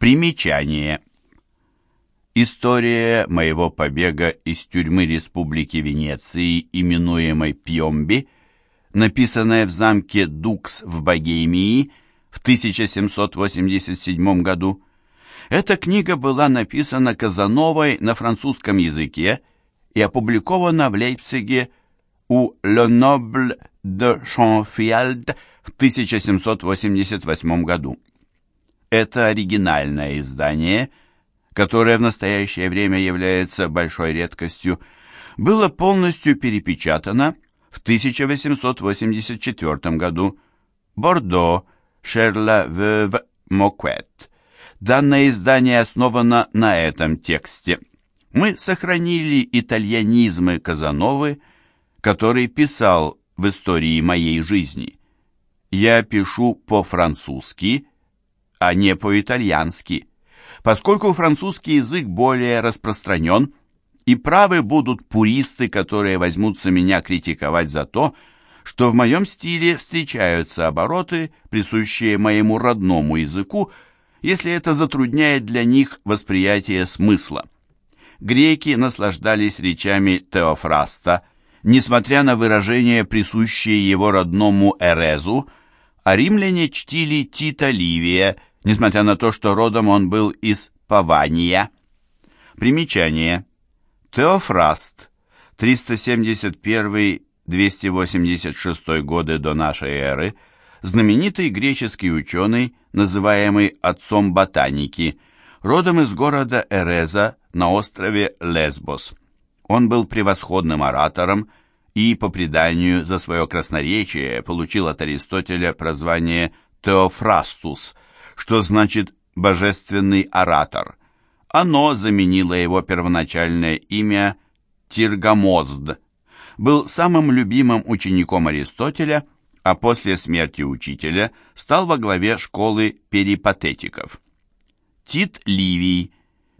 Примечание. История моего побега из тюрьмы Республики Венеции, именуемой Пьомби, написанная в замке Дукс в Богемии в 1787 году. Эта книга была написана Казановой на французском языке и опубликована в Лейпциге у Le Noble de Chamfield в 1788 году. Это оригинальное издание – которое в настоящее время является большой редкостью, было полностью перепечатано в 1884 году. Бордо, Шерла Вев Моквет. Данное издание основано на этом тексте. Мы сохранили итальянизмы Казановы, который писал в истории моей жизни. Я пишу по-французски, а не по-итальянски поскольку французский язык более распространен, и правы будут пуристы, которые возьмутся меня критиковать за то, что в моем стиле встречаются обороты, присущие моему родному языку, если это затрудняет для них восприятие смысла. Греки наслаждались речами Теофраста, несмотря на выражения, присущие его родному Эрезу, а римляне чтили Тита Ливия – несмотря на то, что родом он был из Павания. Примечание. Теофраст, 371-286 годы до нашей эры, знаменитый греческий ученый, называемый отцом ботаники, родом из города Эреза на острове Лесбос. Он был превосходным оратором и, по преданию, за свое красноречие получил от Аристотеля прозвание Теофрастус – что значит «божественный оратор». Оно заменило его первоначальное имя Тиргамозд. Был самым любимым учеником Аристотеля, а после смерти учителя стал во главе школы перипатетиков. Тит Ливий,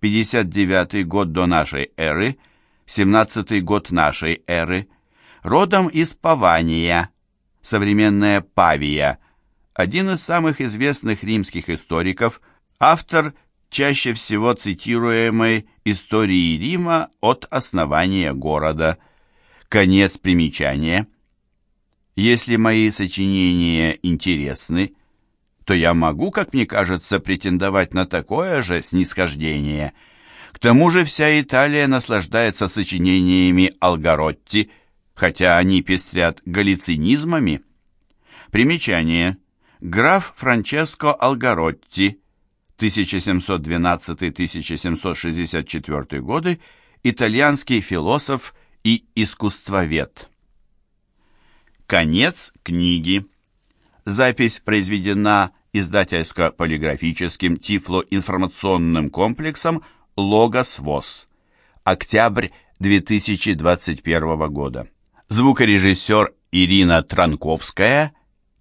59 год до нашей эры, 17 год нашей эры, родом из Павания, современная Павия, один из самых известных римских историков, автор чаще всего цитируемой истории Рима от основания города. Конец примечания. Если мои сочинения интересны, то я могу, как мне кажется, претендовать на такое же снисхождение. К тому же вся Италия наслаждается сочинениями Алгаротти, хотя они пестрят галлицинизмами. Примечание. Граф Франческо Алгаротти, 1712-1764 годы, итальянский философ и искусствовед. Конец книги. Запись произведена издательско-полиграфическим тифлоинформационным комплексом «Логос ВОЗ». Октябрь 2021 года. Звукорежиссер Ирина Транковская –